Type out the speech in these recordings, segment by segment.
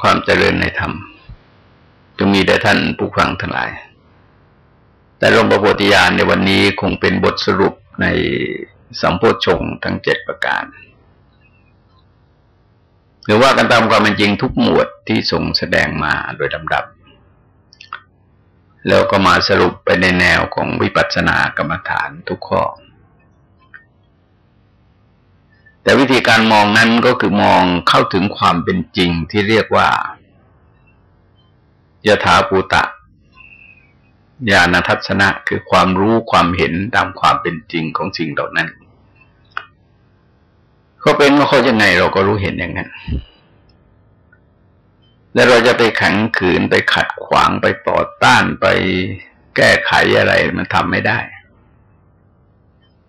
ความเจริญในธรรมจงมีแด่ท่านผู้ฟังทั้งหลาย แต่หลวงประโพธิญาณในวันนี้คงเป็นบทสรุปในสัมโพชงทั้งเจ็ดประการ หรือว่ากันตามความเป็นจริงทุกหมวดที่ทรงแสดงมาโดยลำดับ แล้วก็มาสรุปไปในแนวของวิปัสสนากรรมฐานทุกข้อ แต่วิธีการมองนั้นก็คือมองเข้าถึงความเป็นจริงที่เรียกว่ายถาภูตะญาณทัศนะคือความรู้ความเห็นตามความเป็นจริงของสิ่งเหล่านั้นเขาเป็นว่าเขายังไงเราก็รู้เห็นอย่างนั้น แล้วเราจะไปขังขืนไปขัดขวางไปต่อต้านไปแก้ไขอะไรมันทำไม่ได้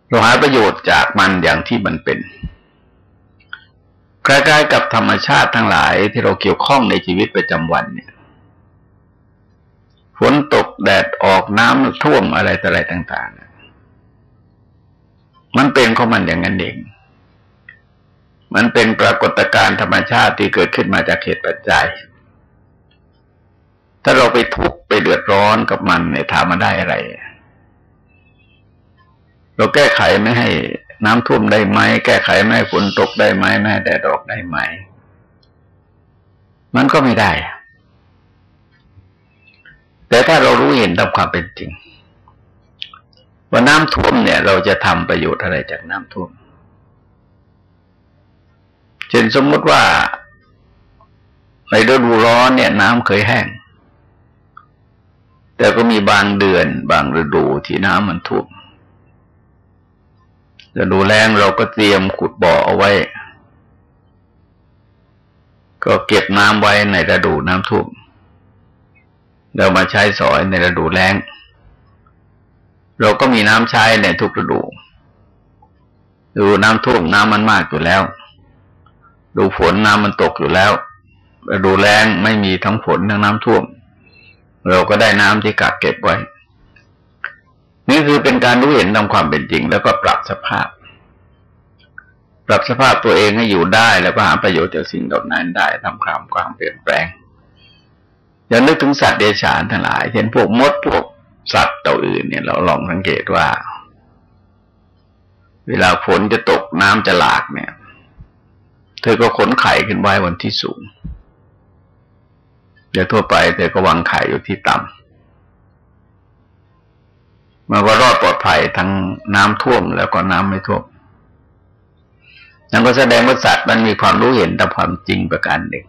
เราหาประโยชน์จากมันอย่างที่มันเป็น ใกล้ๆกับธรรมชาติทั้งหลายที่เราเกี่ยวข้องในชีวิตประจำวันเนี่ยฝนตกแดดออกน้ำท่วมอะไรต่ออะไรต่าง ๆ มันเป็นของมันอย่างนั้นเอง มันเป็นปรากฏการณ์ธรรมชาติที่เกิดขึ้นมาจากเหตุปัจจัย ถ้าเราไปทุกข์ไปเดือดร้อนกับมันเนี่ยถามมาได้อะไร เราแก้ไขไม่ให้ น้ำท่วมได้ไหม แก้ไขไม่ฝนตกได้ไหมไม่แดดออกได้ไหม มันก็ไม่ได้ แต่ถ้าเรารู้เห็นตามความเป็นจริง ว่าน้ำท่วมเนี่ย เราจะทำประโยชน์อะไรจากน้ำท่วม เช่นสมมติว่า ในฤดูร้อนเนี่ย น้ำเคยแห้ง แต่ก็มีบางเดือนบางฤดูที่น้ำมันท่วม ฤดูแลงเราก็เตรียมขุดบ่อเอาไว้ ก็เก็บน้ำไว้ในฤดูน้ำท่วมเรามาใช้สอยในฤดูแล้ง เราก็มีน้ำใช้ในทุกฤดูดูน้ำท่วมน้ำมันมากอยู่แล้ว ดูฝนน้ำมันตกอยู่แล้วฤดูแล้งไม่มีทั้งฝนทั้งน้ำท่วม เราก็ได้น้ำที่กักเก็บไว้ นี่คือเป็นการรู้เห็นตามความเป็นจริง แล้วก็ปรับสภาพ ปรับสภาพตัวเองให้อยู่ได้ แล้วก็หาประโยชน์จากสิ่งเหล่านั้นได้ทำความความเปลี่ยนแปลง อย่านึกถึงสัตว์เดชานทั้งหลายเช่นพวกมดพวกสัตว์ตัวอื่นเนี่ย เราลองสังเกตว่า เวลาฝนจะตกน้ำจะหลากเนี่ย เธอก็ขนไข่ขึ้นไว้บนที่สูงอย่าทั่วไปเธอก็วางไข่อยู่ที่ต่ำ มันก็รอดปลอดภัยทั้งน้ำท่วมแล้วก็น้ำไม่ท่วมนั่นก็แสดงว่าสัตว์มันมีความรู้เห็นตามความจริงประการหนึ่ง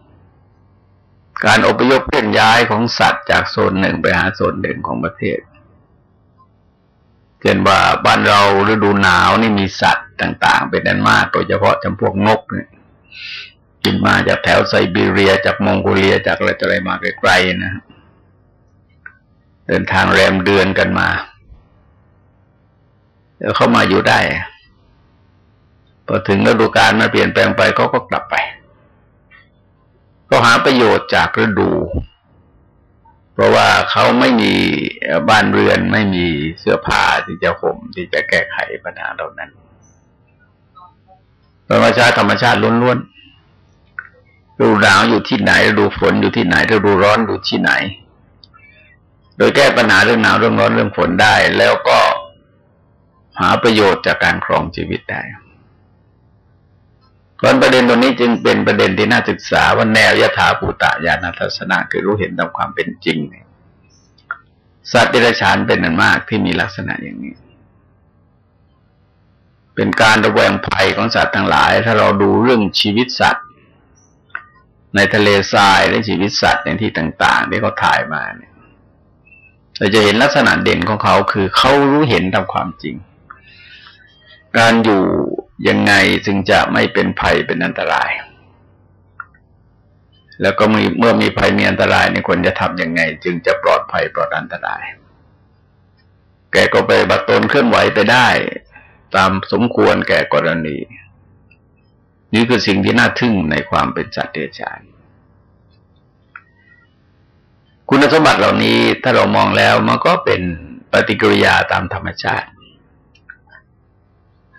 การอพยพเคลื่อนย้ายของสัตว์จากโซนหนึ่งไปหาโซนหนึ่งของประเทศเช่นว่าบ้านเราฤดูหนาวนี่มีสัตว์ต่าง ๆ เป็นนันมากโดยเฉพาะจำพวกนกเนี่ยกินมาจากแถวไซบีเรียจากมองโกเลียจากอะไรอะไรมาไกลๆนะเดินทางแรมเดือนกันมา เข้ามาอยู่ได้ พอถึงฤดูกาลมาเปลี่ยนแปลงไปเขาก็กลับไป ก็หาประโยชน์จากฤดู เพราะว่าเขาไม่มีบ้านเรือนไม่มีเสื้อผ้าที่จะห่มที่จะแก้ไขปัญหาเหล่านั้นธรรมชาติธรรมชาติล้วนๆฤดูหนาวอยู่ที่ไหนฤดูฝนอยู่ที่ไหนฤดูร้อนอยู่ที่ไหน โดยแก้ปัญหาเรื่องหนาวเรื่องร้อนเรื่องฝนได้ แล้วก็ หาประโยชน์จากการครองชีวิตได้เพราะประเด็นตรงนี้จึงเป็นประเด็นที่น่าศึกษาว่าแนวยถาภูตะญาณทัศนะคือรู้เห็นตามความเป็นจริงสัตว์เดรัจฉานเป็นอันมากที่มีลักษณะอย่างนี้ เป็นการระแวงภัยของสัตว์ทั้งหลาย ถ้าเราดูเรื่องชีวิตสัตว์ ในทะเลทรายและชีวิตสัตว์ในที่ต่างๆที่เขาถ่ายมาเนี่ยเราจะเห็นลักษณะเด่นของเขาคือเขารู้เห็นตามความจริง การอยู่ยังไงจึงจะไม่เป็นภัยเป็นอันตราย แล้วก็มีเมื่อมีภัยมีอันตรายในควรจะทำยังไง จึงจะปลอดภัยปลอดอันตราย แกก็ไปบัตนเคลื่อนไหวไปได้ ตามสมควรแก่กรณี นี่คือสิ่งที่น่าทึ่งในความเป็นจัตเดชานคุณสมบัติเหล่านี้ถ้าเรามองแล้วมันก็เป็นปฏิกิริยาตามธรรมชาติ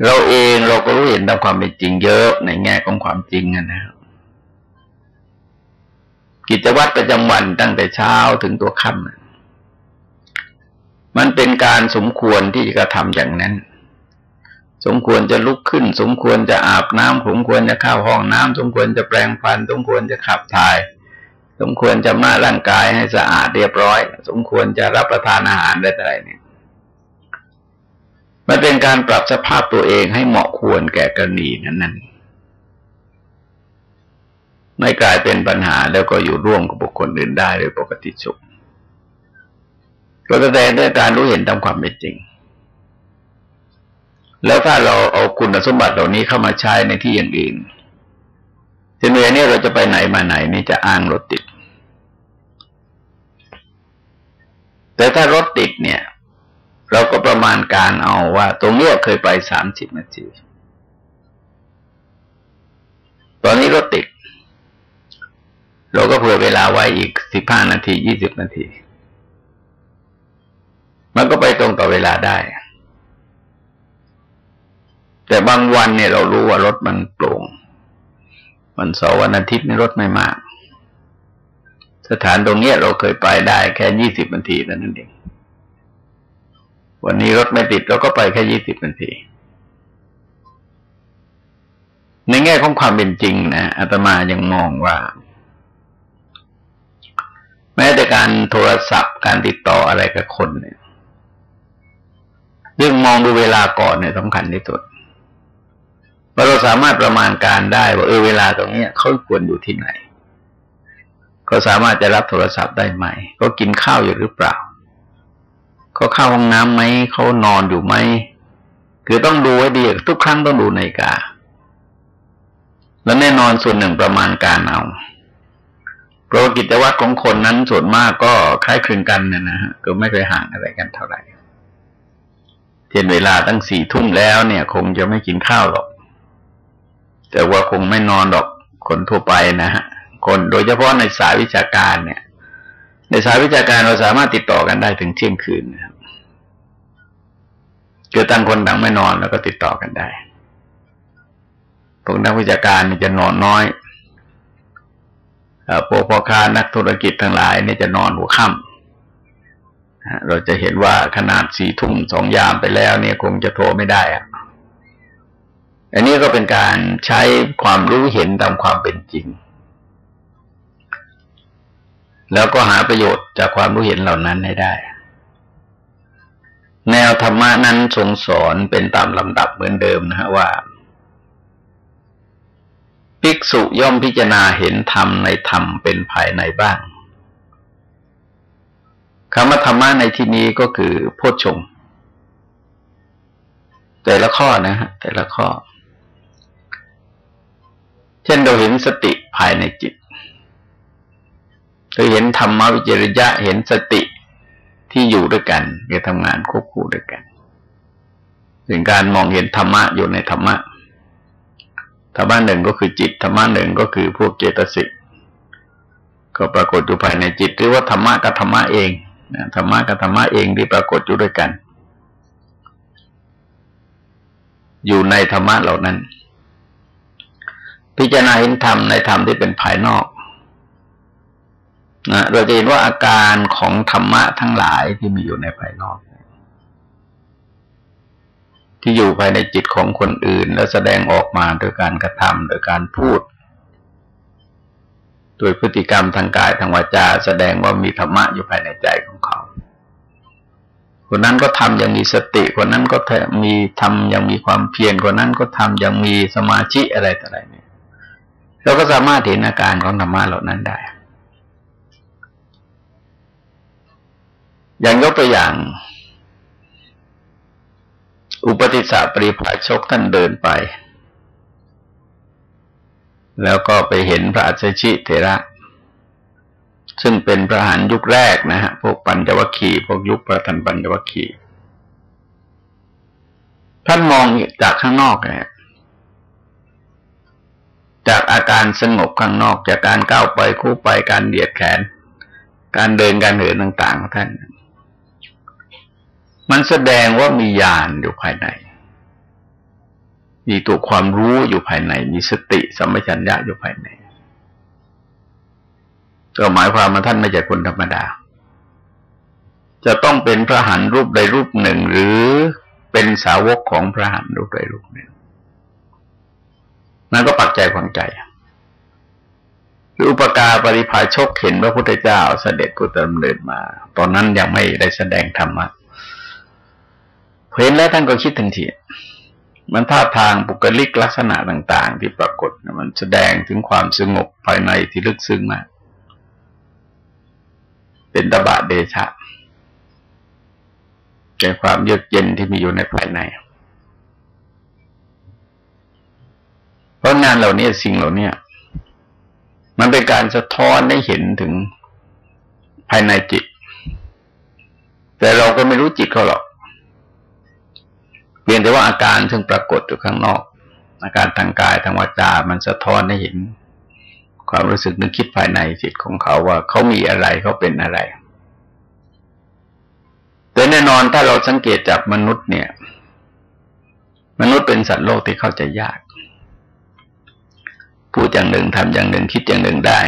เราเองเราก็รู้เห็นตามความเป็นจริงเยอะในแง่ของความจริงนะครับกิจวัตรประจำวันตั้งแต่เช้าถึงตัวค่ำมันเป็นการสมควรที่จะกระทำอย่างนั้น สมควรจะลุกขึ้น สมควรจะอาบน้ำสมควรจะเข้าห้องน้ำสมควรจะแปรงฟัน สมควรจะขับถ่าย สมควรจะมาร่างกายให้สะอาดเรียบร้อย สมควรจะรับประทานอาหารได้อะไรเนี่ย มันเป็นการปรับสภาพตัวเองให้เหมาะควรแก่กรณีนั้นๆ ไม่กลายเป็นปัญหาแล้วก็อยู่ร่วมกับบุคคลอื่นได้โดยปกติสุขก็แสดงด้วยการรู้เห็นตามความเป็นจริง แล้วถ้าเราเอาคุณสมบัติเหล่านี้เข้ามาใช้ในที่อย่างอื่นทีนี้นี่เราจะไปไหนมาไหนนี่จะอ้างรถติด แต่ถ้ารถติดเนี่ย เราก็ประมาณการเอาว่า ตรงนี้เคยไปสามสิบนาที ตอนนี้รถติด เราก็เผื่อเวลาไว้อีกสิบห้านาทียี่สิบนาที มันก็ไปตรงต่อเวลาได้ แต่บางวันเนี่ยเรารู้ว่ารถมันโปร่งวันเสาร์วันอาทิตย์นี่รถไม่มาก สถานตรงนี้เราเคยไปได้แค่ยี่สิบนาทีนั่นเอง วันนี้รถไม่ติดเราก็ไปแค่ยี่สิบนาที ในแง่ของความเป็นจริงนะอาตมายังมองว่า แม้แต่การโทรศัพท์การติดต่ออะไรกับคนเนี่ยเรื่องมองดูเวลาก่อนเนี่ยสำคัญที่สุดว่าเราสามารถประมาณการได้ว่าเออเวลาตรงนี้เขาควรอยู่ที่ไหนเขาสามารถจะรับโทรศัพท์ได้ไหมเขากินข้าวอยู่หรือเปล่า เขาเข้าห้องน้ำไหมเขานอนอยู่ไหมคือต้องดูให้ดีทุกครั้งต้องดูนาฬิกา แล้วแน่นอนส่วนหนึ่งประมาณการเอาเพราะกิจวัตรของคนนั้นส่วนมากก็คล้ายคลึงกันนะนะฮะก็ไม่เคยห่างอะไรกันเท่าไหร่เช่นเวลาตั้งสี่ทุ่มแล้วเนี่ย คงจะไม่กินข้าวหรอก แต่ว่าคงไม่นอนหรอกคนทั่วไปนะฮะคนโดยเฉพาะในสายวิชาการเนี่ย ในสายวิชาการเราสามารถติดต่อกันได้ถึงเที่ยงคืน ครับเกิดต่างคนต่างไม่นอนแล้วก็ติดต่อกันได้พวกนักวิชาการจะนอนน้อยพวกพ่อค้านักธุรกิจทั้งหลายนี่จะนอนหัวค่ำเราจะเห็นว่าขนาดสี่ทุ่มสองยามไปแล้วเนี่ยคงจะโทรไม่ได้อะอันนี้ก็เป็นการใช้ความรู้เห็นตามความเป็นจริง แล้วก็หาประโยชน์จากความรู้เห็นเหล่านั้นให้ได้ แนวธรรมะนั้นทรงสอนเป็นตามลำดับเหมือนเดิมนะฮะว่า ภิกษุย่อมพิจารณาเห็นธรรมในธรรมเป็นภายในบ้างคำว่าธรรมะในที่นี้ก็คือโพชฌงแต่ละข้อนะฮะแต่ละข้อ เช่นเราเห็นสติภายในจิตเราเห็นธรรมวิจริยะเห็นสติ ที่อยู่ด้วยกันจะทำงานควบคู่ด้วยกันถึงการมองเห็นธรรมะอยู่ในธรรมะธรรมะหนึ่งก็คือจิตธรรมะหนึ่งก็คือพวกเจตสิกก็ปรากฏอยู่ภายในจิตหรือว่าธรรมะกับธรรมะเองธรรมะกับธรรมะเองที่ปรากฏอยู่ด้วยกัน อยู่ในธรรมะเหล่านั้น พิจารณาเห็นธรรมในธรรมที่เป็นภายนอก นะเราจะเห็นว่าอาการของธรรมะทั้งหลายที่มีอยู่ในภายนอก ที่อยู่ภายในจิตของคนอื่น แล้วแสดงออกมาโดยการกระทำโดยการพูด โดยพฤติกรรมทางกายทางวาจา แสดงว่ามีธรรมะอยู่ภายในใจของเขา คนนั้นก็ทำอย่างมีสติคนนั้นก็มีทำอย่างมีความเพียรคนนั้นก็ทำอย่างมีสมาธิอะไรต่ออะไรเนี่ยเราก็สามารถเห็นอาการของธรรมะเหล่านั้นได้ อย่างยกตัวอย่าง อุปติสสะปริภาชกท่านเดินไป แล้วก็ไปเห็นพระอัจฉิเถระ ซึ่งเป็นพระหันยุคแรกนะฮะ พวกปัญจวัคคีย์พวกยุคพระทันปัญจวัคคีย์ท่านมองจากข้างนอกนะจากอาการสงบข้างนอก จากการก้าวไปคู่ไปการเดียดแขน การเดินการเหินต่างๆของท่าน มันแสดงว่ามีญาณอยู่ภายใน มีตัวความรู้อยู่ภายใน มีสติสัมปชัญญะอยู่ภายในก็หมายความว่าท่านไม่ใช่คนธรรมดา จะต้องเป็นพระหันรูปใดรูปหนึ่ง หรือเป็นสาวกของพระหันรูปใดรูปหนึ่งนั่นก็ปักใจฝังใจอุปการปริภาชกเห็นพระพุทธเจ้าเสด็จกุตรดำเนินมา ตอนนั้นยังไม่ได้แสดงธรรมะ เห็นแล้วท่านก็คิดทันทีมันท่าทางบุคลิกลักษณะต่าง ๆ ที่ปรากฏมันแสดงถึงความสงบภายในที่ลึกซึ้งมาก เป็นตบะเดชะแก่ความเยือกเย็นที่มีอยู่ในภายใน เพราะงานเหล่านี้สิ่งเหล่านี้มันเป็นการสะท้อนให้เห็นถึงภายในจิต แต่เราก็ไม่รู้จิตเขาหรอก เพียงแต่ว่าอาการซึ่งปรากฏอยู่ข้างนอก อาการทางกายทางวาจา มันสะท้อนให้เห็น ความรู้สึกนึกคิดภายในจิตของเขาว่าเขามีอะไรเขาเป็นอะไรแต่แน่นอนถ้าเราสังเกตจากมนุษย์เนี่ย มนุษย์เป็นสัตว์โลกที่เข้าใจยาก พูดอย่างหนึ่งทำอย่างหนึ่งคิดอย่างหนึ่งได้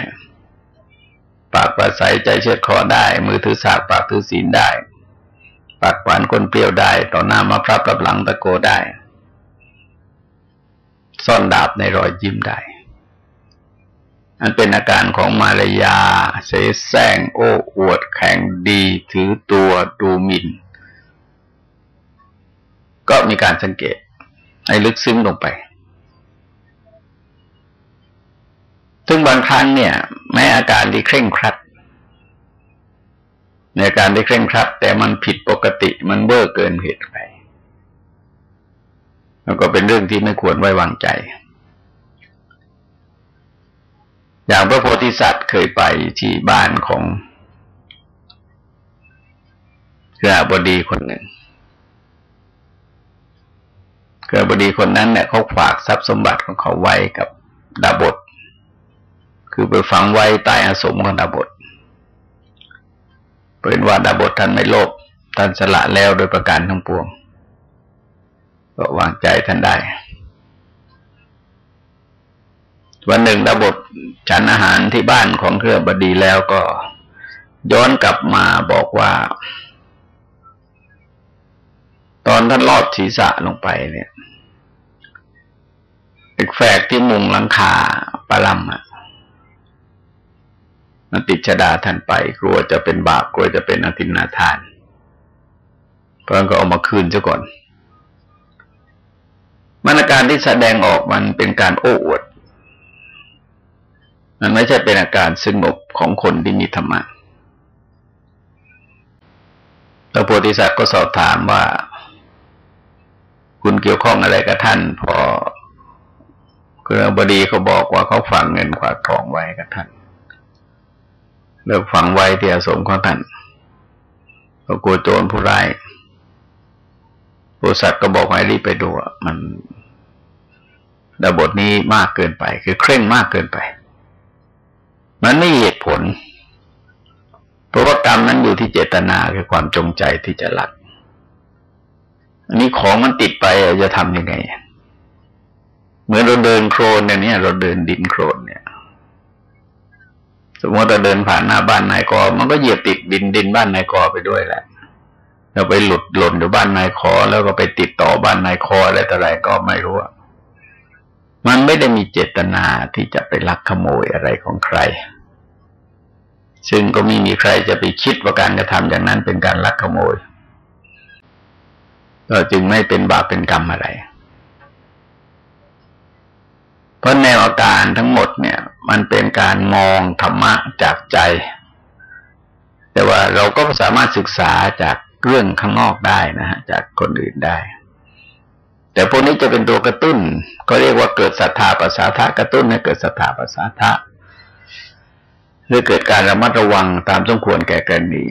ปากประสัยใจเชือดคอได้ มือถือสากปากถือศีลได้ ปากหวานคนเปรี้ยวได้ ต่อหน้ามาพระรับหลังตะโกได้ ซ่อนดาบในรอยยิ้มได้ อันเป็นอาการของมารยา เสแสร้งโอ้อวดแข่งดี ถือตัวดูหมิน่น ก็มีการสังเกต ให้ลึกซึ้งลงไปซึ่งบางครั้งเนี่ย แม้อาการที่เคร่งครัด ในการที่เคร่งครัด แต่มันผิดปกติมันเบ้อเกินเหตุไปแล้วก็เป็นเรื่องที่ไม่ควรไว้วางใจ อย่างพระโพธิสัตว์เคยไปที่บ้านของเกือบดีคนหนึ่งเกือบดีคนนั้นเนี่ยเขาฝากทรัพย์สมบัติของเขาไว้กับดาบท คือไปฝังไว้ใต้อาสมของดาบท เป็นว่าดาบทท่านไม่โลภท่านสละแล้วโดยประการทั้งปวง ก็วางใจท่านได้ วันหนึ่งดาบทฉันอาหารที่บ้านของเครือบดีแล้วก็ย้อนกลับมาบอกว่า ตอนท่านลอดศีรษะลงไปเนี่ยอีกแฝกที่มุงหลังคาปลาอะ มันติดชดาท่านไป กลัวจะเป็นบาปกลัวจะเป็นอธินาทานเพราะงั้นก็เอามาคืนซะก่อนมาตรการที่แสดงออกมันเป็นการโอ้อวด มันไม่ใช่เป็นอาการสงบของคนที่มีธรรมะพระโพธิสัตว์ก็สอบถามว่า คุณเกี่ยวข้องอะไรกับท่าน พอคุณบดีเขาบอกว่าเขาฝากเงินฝากทองไว้กับท่าน เลิกฝังไว้ที่อาสมของท่านก็กลัวโจรผู้ร้ายผู้สัตว์ก็บอกให้รีบไปดูมันดาบทนี้มากเกินไป คือเคร่งมากเกินไป มันไม่เหตุผลเพราะว่ากรรมนั้นอยู่ที่เจตนาคือความจงใจที่จะลัก อันนี้ของมันติดไปจะทำยังไง เหมือนเราเดินโครนเนี่ยเราเดินดินโครนเนี่ย มมติเราเดินผ่านหน้าบ้านนายกอ มันก็เหยียบติดดินดินบ้านนายกอไปด้วยแหละเราไปหลุดหล่นอยู่บ้านนายคอ แล้วก็ไปติดต่อบ้านนายคออะไรต่ออะไรก็ไม่รู้มันไม่ได้มีเจตนาที่จะไปลักขโมยอะไรของใคร ซึ่งก็ไม่มีใครจะไปคิดว่าการกระทำอย่างนั้นเป็นการลักขโมยก็จึงไม่เป็นบาปเป็นกรรมอะไร เพราะแนวอาการทั้งหมดเนี่ย มันเป็นการมองธรรมะจากใจ แต่ว่าเราก็สามารถศึกษาจากเรื่องข้างนอกได้นะฮะจากคนอื่นได้ แต่พวกนี้จะเป็นตัวกระตุ้น ก็เรียกว่าเกิดศรัทธาปัสสาทะกระตุ้นให้เกิดศรัทธาปัสสาทะหรือเกิดการระมัดระวังตามสมควรแก่กรณี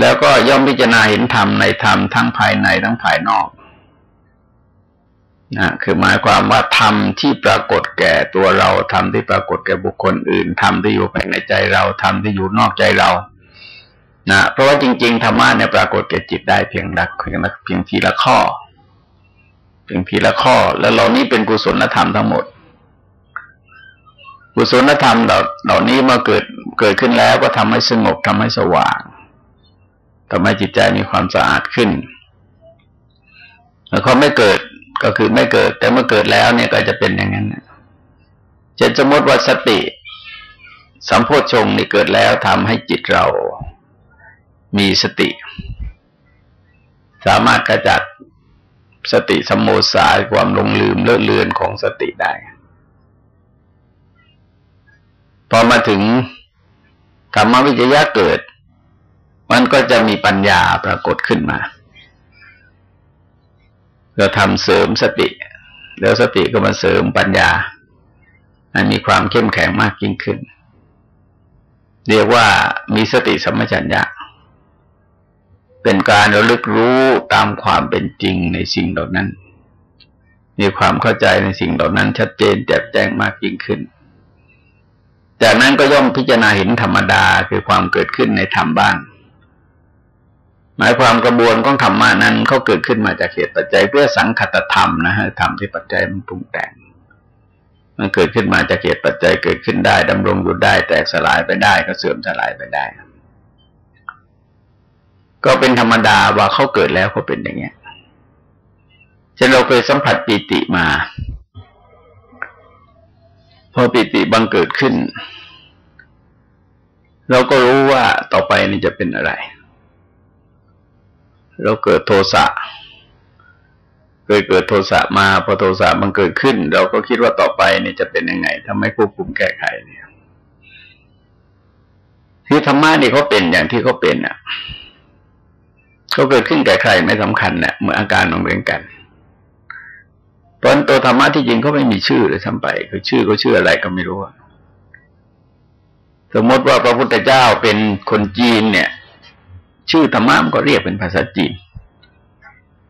แล้วก็ย่อมพิจารณาเห็นธรรมในธรรมทั้งภายในทั้งภายนอก นะคือหมายความว่าธรรมที่ปรากฏแก่ตัวเราธรรมที่ปรากฏแก่บุคคลอื่นธรรมที่อยู่ภายในใจเราธรรมที่อยู่นอกใจเรานะเพราะว่าจริง ๆธรรมะเนี่ยปรากฏแก่จิตได้เพียงดักเพียงเพียงทีละข้อ เพียงทีละข้อ แล้วเรานี่เป็นกุศลธรรมทั้งหมด กุศลธรรมเหล่านี้มื่อเกิดเกิดขึ้นแล้วก็ทำให้สงบทำให้สว่างทำให้จิตใจมีความสะอาดขึ้นแล้วเขาไม่เกิด ก็คือไม่เกิด แต่เมื่อเกิดแล้วเนี่ยก็จะเป็นอย่างนั้นจะสมมติว่าสติ สัมโพชงนี่เกิดแล้วทำให้จิตเรามีสติ สามารถกระจัดสติสมโมสายความลงลืมเลือนเลือนของสติได้ พอมาถึงธรรมวิจยะเกิด มันก็จะมีปัญญาปรากฏขึ้นมา เราทำเสริมสติ แล้วสติก็มาเสริมปัญญาให้มีความเข้มแข็งมากยิ่งขึ้น เรียกว่ามีสติสัมปชัญญะเป็นการระลึกรู้ตามความเป็นจริงในสิ่งเหล่านั้น มีความเข้าใจในสิ่งเหล่านั้น ชัดเจนแจ่มแจ้งมากยิ่งขึ้น จากนั้นก็ย่อมพิจารณาเห็นธรรมดาคือความเกิดขึ้นในธรรมบ้าง หมายความกระบวนของธรรมานั้นเขาเกิดขึ้นมาจากเหตุปัจจัยเพื่อสังคตธรรมนะฮะธรรมที่ปัจจัยมันปรุงแต่ง มันเกิดขึ้นมาจากเหตุปัจจัยเกิดขึ้นได้ดำรงอยู่ได้ แตกสลายไปได้ก็เสื่อมสลายไปได้ ก็เป็นธรรมดาว่าเขาเกิดแล้วเขาเป็นอย่างเงี้ยเช่นเราเคยสัมผัสปีติมา พอปีติบังเกิดขึ้น เราก็รู้ว่าต่อไปนี่จะเป็นอะไร เราเกิดโทสะเคยเกิดโทสะมาพอโทสะมันเกิดขึ้น เราก็คิดว่าต่อไปนี่จะเป็นยังไงทำไมควบคุมแก้ไขเนี่ยคือธรรมะนี่เขาเป็นอย่างที่เขาเป็นอะเขาเกิดขึ้นแก่ใครไม่สำคัญเนี่ยเมื่ออาการมันเหมือนกันตอนตัวธรรมะที่จริงเขาไม่มีชื่อเลยทำไปคือชื่อเขาชื่ออะไรก็ไม่รู้สมมติว่าพระพุทธเจ้าเป็นคนจีนเนี่ย ชื่อธรรมะมันก็เรียกเป็นภาษาจีน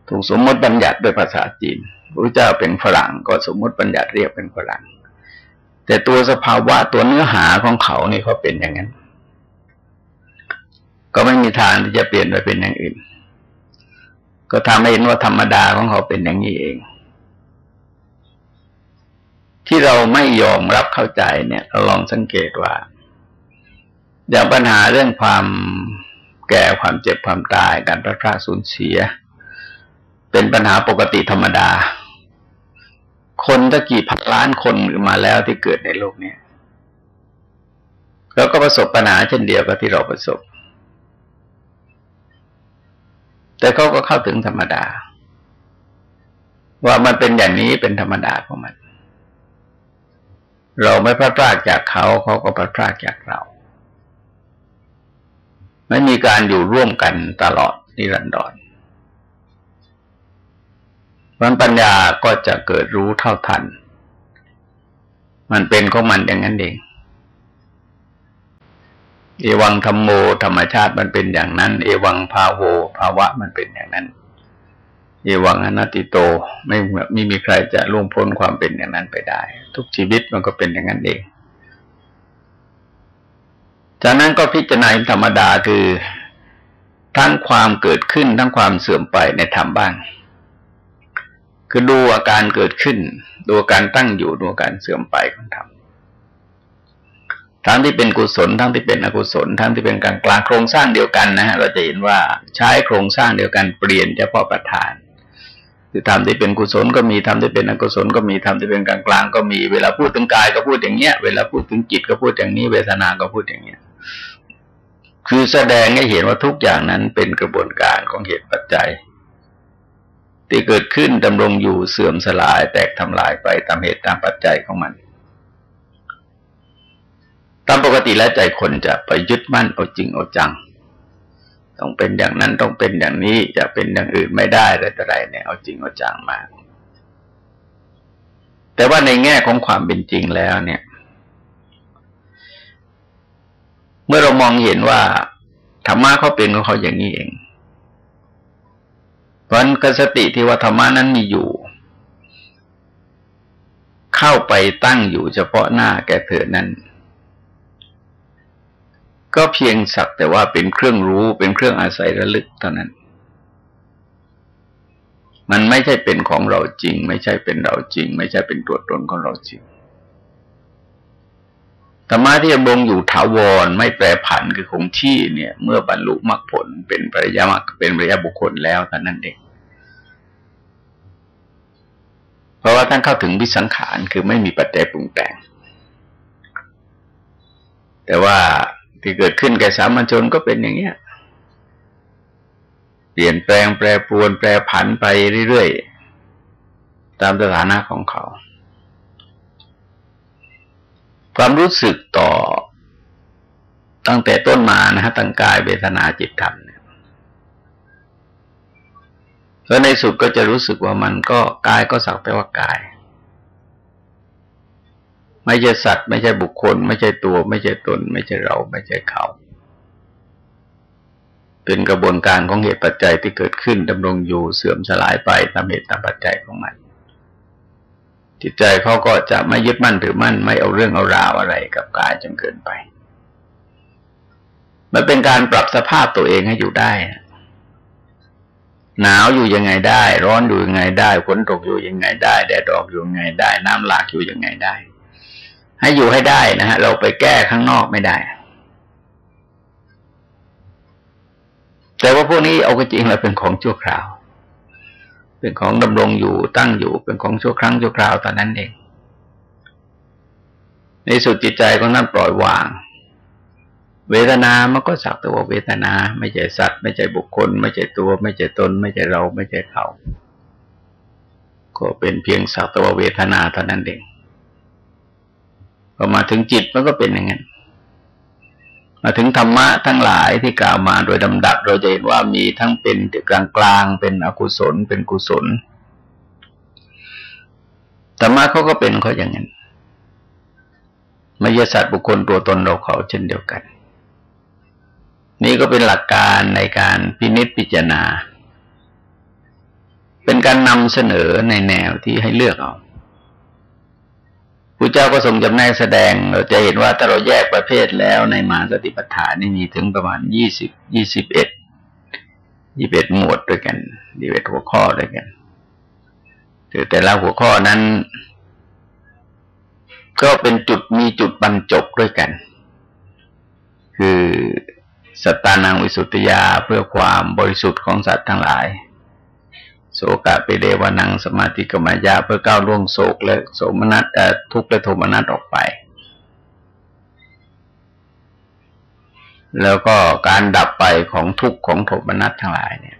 ถูกสมมติบัญญัติโดยภาษาจีนพระเจ้าเป็นฝรั่งก็สมมติบัญญัติเรียกเป็นฝรั่ง แต่ตัวสภาวะตัวเนื้อหาของเขาเนี่ยเขาเป็นอย่างนั้น ก็ไม่มีทางที่จะเปลี่ยนไปเป็นอย่างอื่น ก็ทำให้เห็นว่าธรรมดาของเขาเป็นอย่างนี้เอง ที่เราไม่ยอมรับเข้าใจเนี่ยเราลองสังเกตว่า อย่างปัญหาเรื่องความ แก่ความเจ็บความตายการพลาดพลาดสูญเสีย เป็นปัญหาปกติธรรมดา คนตะกี่พันล้านคนมาแล้วที่เกิดในโลกนี้แล้วก็ประสบปัญหาเช่นเดียวกับที่เราประสบ แต่เขาก็เข้าถึงธรรมดา ว่ามันเป็นอย่างนี้เป็นธรรมดาของมัน เราไม่พลาดพลาดจากเขาเขาก็พลาดพลาดจากเรา ไม่มีการอยู่ร่วมกันตลอดนิรันดรมันปัญญาก็จะเกิดรู้เท่าทัน มันเป็นของมันอย่างนั้นเองเอวังธรรมโมธรรมชาติมันเป็นอย่างนั้น เอวังภาโวภาวะมันเป็นอย่างนั้น เอวังอนัตติโตไม่ไม่มีใครจะล่วงพ้นความเป็นอย่างนั้นไปได้ ทุกชีวิตมันก็เป็นอย่างนั้นเอง จากนั้นก็พิจารณาธรรมดาคือทั้งความเกิดขึ้นทั้งความเสื่อมไปในธรรมบ้าง คือดูอาการเกิดขึ้น ดูการตั้งอยู่ดูการเสื่อมไปของธรรมทั้งที่เป็นกุศลทั้งที่เป็นอกุศลทั้งที่เป็นกลางกลางโครงสร้างเดียวกันนะฮะเราจะเห็นว่าใช้โครงสร้างเดียวกันเปลี่ยนเฉพาะประธานคือธรรมที่เป็นกุศลก็มีธรรมที่เป็นอกุศลก็มีธรรมที่เป็นกลางกลางก็มีเวลาพูดถึงกายก็พูดอย่างเงี้ย เวลาพูดถึงจิตก็พูดอย่างนี้เวทนา ก็พูดอย่างเงี้ย คือแสดงให้เห็นว่าทุกอย่างนั้นเป็นกระบวนการของเหตุปัจจัย ที่เกิดขึ้นดำรงอยู่เสื่อมสลายแตกทำลายไปตามเหตุตามปัจจัยของมัน ตามปกติแล้วใจคนจะไปยึดมั่นเอาจริงเอาจัง ต้องเป็นอย่างนั้นต้องเป็นอย่างนี้จะเป็นอย่างอื่นไม่ได้อะไรต่ออะไรเนี่ยเอาจริงเอาจังมาแต่ว่าในแง่ของความเป็นจริงแล้วเนี่ย เมื่อเรามองเห็นว่าธรรมะเขาเป็นของเขาอย่างนี้เองเพราะนั้นกสติที่ว่าธรรมะนั้นมีอยู่ เข้าไปตั้งอยู่เฉพาะหน้าแก่เธอนั้น ก็เพียงสักแต่ว่าเป็นเครื่องรู้เป็นเครื่องอาศัยระลึกเท่านั้น มันไม่ใช่เป็นของเราจริง ไม่ใช่เป็นเราจริง ไม่ใช่เป็นตัวตนของเราจริง ธรรมะที่ดำรงอยู่ถาวรไม่แปรผันคือคงที่เนี่ย เมื่อบรรลุมรรคผลเป็นปริยมรรคเป็นปริยบุคคลแล้วแต่นั้นเองเพราะว่าท่านเข้าถึงวิสังขารคือไม่มีปัจจัยปรุงแต่ง แต่ว่าที่เกิดขึ้นแก่สามัญชนก็เป็นอย่างเนี้ย เปลี่ยนแปลงแปรปรวนแปรผันไปเรื่อยๆ ตามสถานะของเขา ความรู้สึกต่อตั้งแต่ต้นมานะฮะตั้งกายเวทนาจิตธรรมเนี่ยแล้วในสุดก็จะรู้สึกว่ามันก็กายก็สักแต่ว่ากาย ไม่ใช่สัตว์ ไม่ใช่บุคคล ไม่ใช่ตัว ไม่ใช่ตน ไม่ใช่เรา ไม่ใช่เขา เป็นกระบวนการของเหตุปัจจัยที่เกิดขึ้นดำรงอยู่เสื่อมสลายไปตามเหตุตามปัจจัยของมัน จิตใจเขาก็จะไม่ยึดมั่นถือมั่นไม่เอาเรื่องเอาราวอะไรกับกายจนเกินไป มันเป็นการปรับสภาพตัวเองให้อยู่ได้ หนาวอยู่ยังไงได้ ร้อนอยู่ยังไงได้ฝนตกอยู่ยังไงได้แดดออกอยู่ยังไงได้ น้ำหลากอยู่ยังไงได้ ให้อยู่ให้ได้นะฮะเราไปแก้ข้างนอกไม่ได้ แต่ว่าพวกนี้เอาก็จริงแล้วเป็นของชั่วคราว เป็นของดำรงอยู่ตั้งอยู่เป็นของชั่วครั้งชั่วคราวตอนนั้นเอง ในสุดจิตใจของนั่นปล่อยวาง เวทนา มันก็สักแต่ว่าเวทนา ไม่ใช่สัตว์ ไม่ใช่บุคคล ไม่ใช่ตัว ไม่ใช่ตน ไม่ใช่เรา ไม่ใช่เขา ก็เป็นเพียงสักแต่ว่าเวทนาเท่านั้นเองพอมาถึงจิตมันก็เป็นอย่างนั้น มาถึงธรรมะทั้งหลายที่กล่าวมาโดยลำดับเราจะเห็นว่ามีทั้งเป็นกลางกลางเป็นอกุศลเป็นกุศลธรรมะเขาก็เป็นเขาอย่างนั้นไม่ใช่สัตว์บุคคลตัวตนเราเขาเช่นเดียวกัน นี่ก็เป็นหลักการในการพินิจพิจารณา เป็นการนำเสนอในแนวที่ให้เลือกเอา เจ้าก็ทรงจำแนกแสดง เราจะเห็นว่าถ้าเราแยกประเภทแล้วในมาสติปัฏฐานนี่มีถึงประมาณยี่สิบยี่สิบเอ็ดยี่สิบเอ็ดหมวดด้วยกันยี่สิบเอ็ดหัวข้อด้วยกันคือแต่ละหัวข้อนั้น ก็เป็นจุดมีจุดบรรจบด้วยกัน คือสตานังวิสุทธิยาเพื่อความบริสุทธิ์ของสัตว์ทั้งหลาย โศกะไปเดวานังสมาธิกมายาเพื่อก้าวล่วงโศกและโสมนัสทุกข์และโทมนัสออกไป แล้วก็การดับไปของทุกข์ของโทมนัสทั้งหลายเนี่ย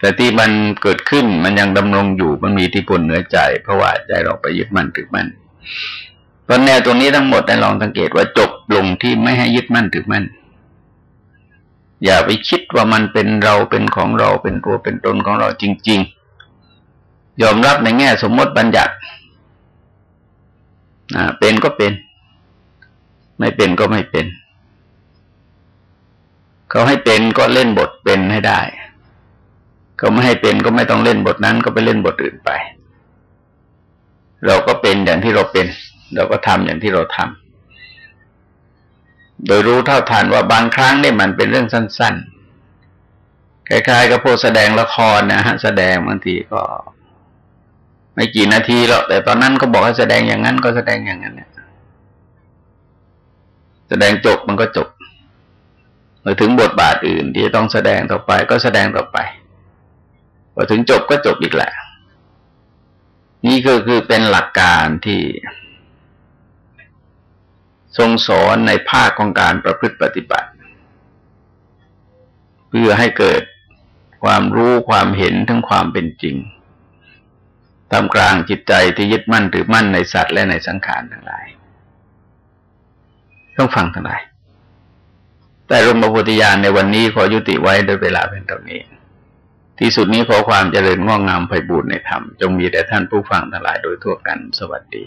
แต่ที่มันเกิดขึ้นมันยังดำรงอยู่มันมีที่พลเหนือใจ เพราะว่าใจเราไปยึดมั่นถือมั่นตอนแนวตรงนี้ทั้งหมดได้ลองสังเกตว่าจบลงที่ไม่ให้ยึดมั่นถือมั่น อย่าไปคิดว่ามันเป็นเราเป็นของเราเป็นตัวเป็นตนของเราจริง ๆ ยอมรับในแง่สมมติบัญญัติเป็นก็เป็น ไม่เป็นก็ไม่เป็น เขาให้เป็นก็เล่นบทเป็นให้ได้ เขาไม่ให้เป็นก็ไม่ต้องเล่นบทนั้นก็ไปเล่นบทอื่นไป เราก็เป็นอย่างที่เราเป็น เราก็ทำอย่างที่เราทำ โดยรู้เท่าทันว่าบางครั้งเนี่ยมันเป็นเรื่องสั้น ๆ คล้ายๆ กับพวกแสดงละครนะฮะแสดงบางทีก็ ไม่กี่นาทีหรอกแต่ตอนนั้นก็บอกให้แสดงอย่างนั้นก็แสดงอย่างนั้นเนี่ยแสดงจบมันก็จบมาถึงบทบาทอื่นที่จะต้องแสดงต่อไปก็แสดงต่อไปพอถึงจบก็จบอีกแหละ นี่คือคือเป็นหลักการที่ ทรงสอนในภาคของการประพฤติปฏิบัติ เพื่อให้เกิดความรู้ความเห็นทั้งความเป็นจริงทำกลางจิตใจที่ยึดมั่นถือมั่นในสัตว์และในสังขารทั้งหลาย ต้องฟังทั้งหลาย แต่รมบุธิญาณในวันนี้ขอยุติไว้โดยเวลาเป็นเท่านี้ ที่สุดนี้ขอความเจริญงอกงามไพบูรณ์ในธรรม จงมีแด่ท่านผู้ฟังทั้งหลายโดยทั่วกัน สวัสดี